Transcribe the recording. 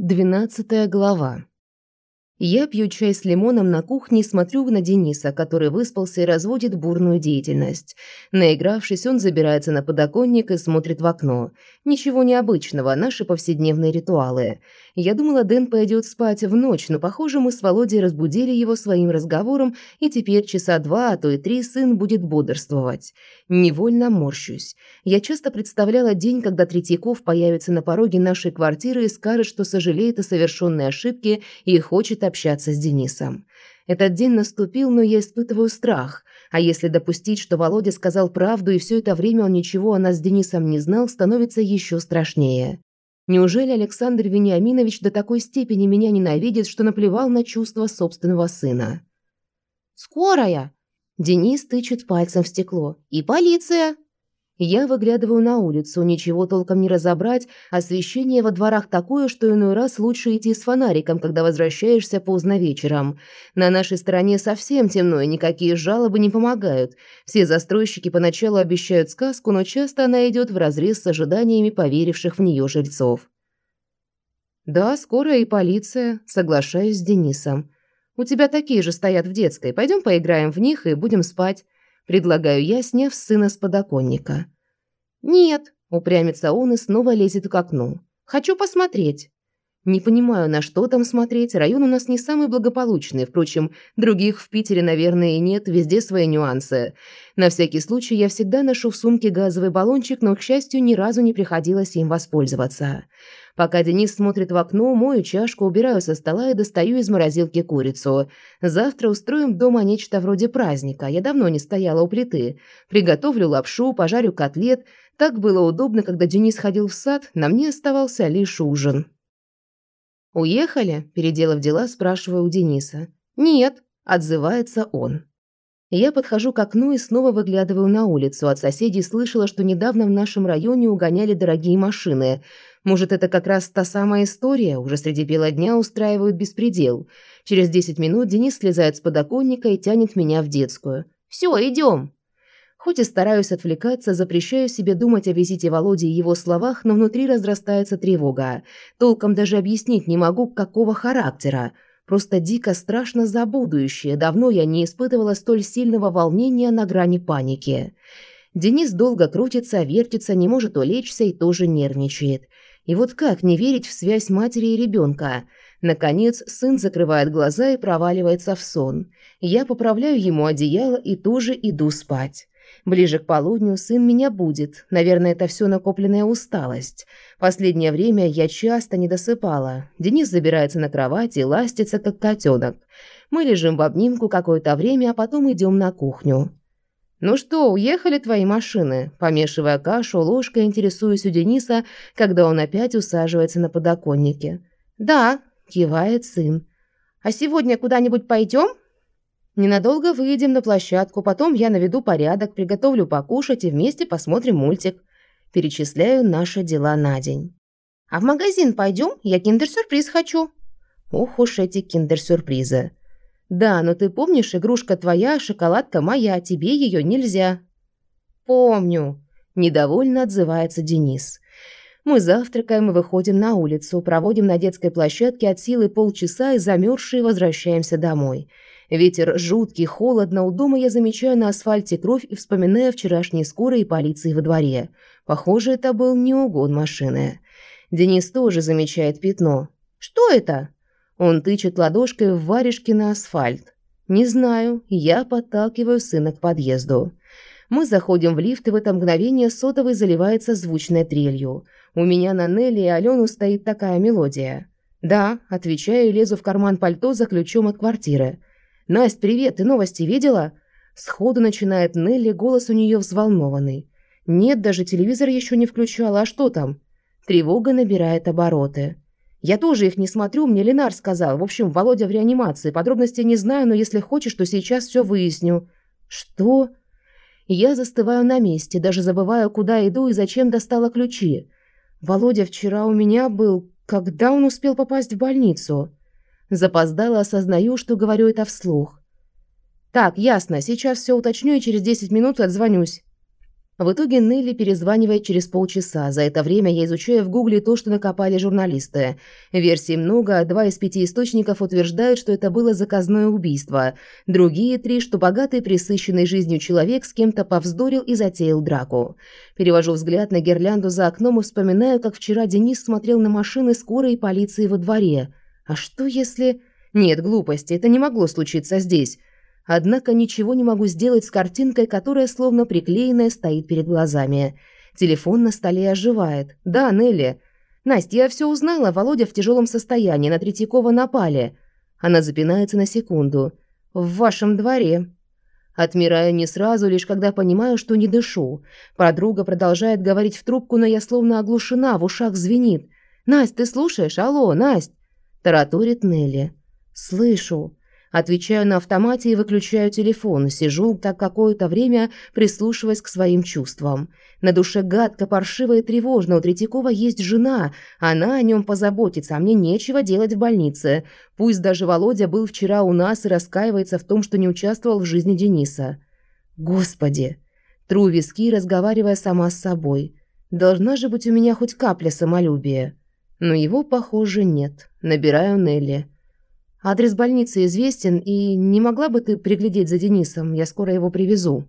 Двенадцатая глава. Я пью чай с лимоном на кухне и смотрю на Дениса, который выспался и разводит бурную деятельность. Наигравшись, он забирается на подоконник и смотрит в окно. Ничего необычного, наши повседневные ритуалы. Я думала, Дэн пойдет спать в ночь, но, похоже, мы с Володей разбудили его своим разговором, и теперь часа два, а то и три сын будет бодрствовать. Невольно морщусь. Я часто представляла день, когда Третьяков появится на пороге нашей квартиры и скажет, что сожалеет о совершенной ошибке и хочет общаться с Денисом. Этот день наступил, но я испытываю страх. А если допустить, что Володя сказал правду и все это время он ничего о нас с Денисом не знал, становится еще страшнее. Неужели Александр Вениаминович до такой степени меня ненавидит, что наплевал на чувства собственного сына? «Скорая!» Денис тычет пальцем в стекло. «И полиция!» Я выглядываю на улицу, ничего толком не разобрать, освещение во дворах такое, что иной раз лучше идти с фонариком, когда возвращаешься поздно вечером. На нашей стороне совсем темно, и никакие жалобы не помогают. Все застройщики поначалу обещают сказку, но часто она идет вразрез с ожиданиями поверивших в нее жильцов. «Да, скорая и полиция», соглашаюсь с Денисом. «У тебя такие же стоят в детской. Пойдем поиграем в них и будем спать». Предлагаю я, сняв сына с подоконника. «Нет», – упрямится он и снова лезет к окну. «Хочу посмотреть». Не понимаю, на что там смотреть. Район у нас не самый благополучный. Впрочем, других в Питере, наверное, и нет. Везде свои нюансы. На всякий случай я всегда ношу в сумке газовый баллончик, но, к счастью, ни разу не приходилось им воспользоваться. Пока Денис смотрит в окно, мою чашку, убираю со стола и достаю из морозилки курицу. Завтра устроим дома нечто вроде праздника. Я давно не стояла у плиты. Приготовлю лапшу, пожарю котлет. Так было удобно, когда Денис ходил в сад, на мне оставался лишь ужин. «Уехали?» – переделав дела, спрашиваю у Дениса. «Нет», – отзывается он. Я подхожу к окну и снова выглядываю на улицу. От соседей слышала, что недавно в нашем районе угоняли дорогие машины – может, это как раз та самая история, уже среди бела дня устраивают беспредел. Через 10 минут Денис слезает с подоконника и тянет меня в детскую. «Все, идем!» Хоть и стараюсь отвлекаться, запрещаю себе думать о визите Володи и его словах, но внутри разрастается тревога. Толком даже объяснить не могу, какого характера. Просто дико страшно за будущее. Давно я не испытывала столь сильного волнения на грани паники. Денис долго крутится, вертится, не может улечься и тоже нервничает. И вот как не верить в связь матери и ребенка? Наконец, сын закрывает глаза и проваливается в сон. Я поправляю ему одеяло и тоже иду спать. Ближе к полудню сын меня будет. Наверное, это все накопленная усталость. Последнее время я часто не досыпала. Денис забирается на кровать и ластится, как котенок. Мы лежим в обнимку какое-то время, а потом идем на кухню. «Ну что, уехали твои машины?» Помешивая кашу, ложкой интересуюсь у Дениса, когда он опять усаживается на подоконнике. «Да», – кивает сын. «А сегодня куда-нибудь пойдем?» «Ненадолго выйдем на площадку, потом я наведу порядок, приготовлю покушать и вместе посмотрим мультик». Перечисляю наши дела на день. «А в магазин пойдем? Я киндер-сюрприз хочу». Ох уж эти киндер-сюрпризы. «Да, но ты помнишь, игрушка твоя, шоколадка моя, тебе ее нельзя». «Помню», – недовольно отзывается Денис. Мы завтракаем и выходим на улицу, проводим на детской площадке от силы полчаса и замерзшие возвращаемся домой. Ветер жуткий, холодно, у дома я замечаю на асфальте кровь и вспоминаю вчерашние скорые полиции во дворе. Похоже, это был не угон машины. Денис тоже замечает пятно. «Что это?» Он тычет ладошкой в варежки на асфальт. Не знаю, я подталкиваю сына к подъезду. Мы заходим в лифт, и в это мгновение сотовый заливается звучной трелью. У меня на Нелли и Алену стоит такая мелодия. «Да», – отвечаю и лезу в карман пальто за ключом от квартиры. «Насть, привет, ты новости видела?» Сходу начинает Нелли, голос у нее взволнованный. «Нет, даже телевизор еще не включала, а что там?» Тревога набирает обороты. Я тоже их не смотрю, мне Ленар сказал. В общем, Володя в реанимации. Подробностей не знаю, но если хочешь, то сейчас все выясню. Что? Я застываю на месте, даже забываю, куда иду и зачем достала ключи. Володя вчера у меня был. Когда он успел попасть в больницу? Запоздала, осознаю, что говорю это вслух. Так, ясно. Сейчас все уточню и через 10 минут отзвонюсь. В итоге Нелли перезванивает через полчаса. За это время я изучаю в Гугле то, что накопали журналисты. Версий много, два из пяти источников утверждают, что это было заказное убийство. Другие три, что богатый, присыщенный жизнью человек с кем-то повздорил и затеял драку. Перевожу взгляд на гирлянду за окном и вспоминаю, как вчера Денис смотрел на машины скорой и полиции во дворе. А что если... Нет, глупости, это не могло случиться здесь. Однако ничего не могу сделать с картинкой, которая словно приклеенная стоит перед глазами. Телефон на столе оживает. «Да, Нелли». «Настя, я все узнала. Володя в тяжелом состоянии. На Третьякова напали». Она запинается на секунду. «В вашем дворе». Отмираю не сразу, лишь когда понимаю, что не дышу. Подруга продолжает говорить в трубку, но я словно оглушена, в ушах звенит. «Насть, ты слушаешь? Алло, Насть!» Тараторит Нелли. «Слышу». Отвечаю на автомате и выключаю телефон. Сижу так какое-то время, прислушиваясь к своим чувствам. На душе гадко, паршиво и тревожно. У Третьякова есть жена. Она о нем позаботится, а мне нечего делать в больнице. Пусть даже Володя был вчера у нас и раскаивается в том, что не участвовал в жизни Дениса. Господи! Тру виски, разговаривая сама с собой. Должна же быть у меня хоть капля самолюбия. Но его, похоже, нет. Набираю Нелли. Адрес больницы известен, и не могла бы ты приглядеть за Денисом? Я скоро его привезу».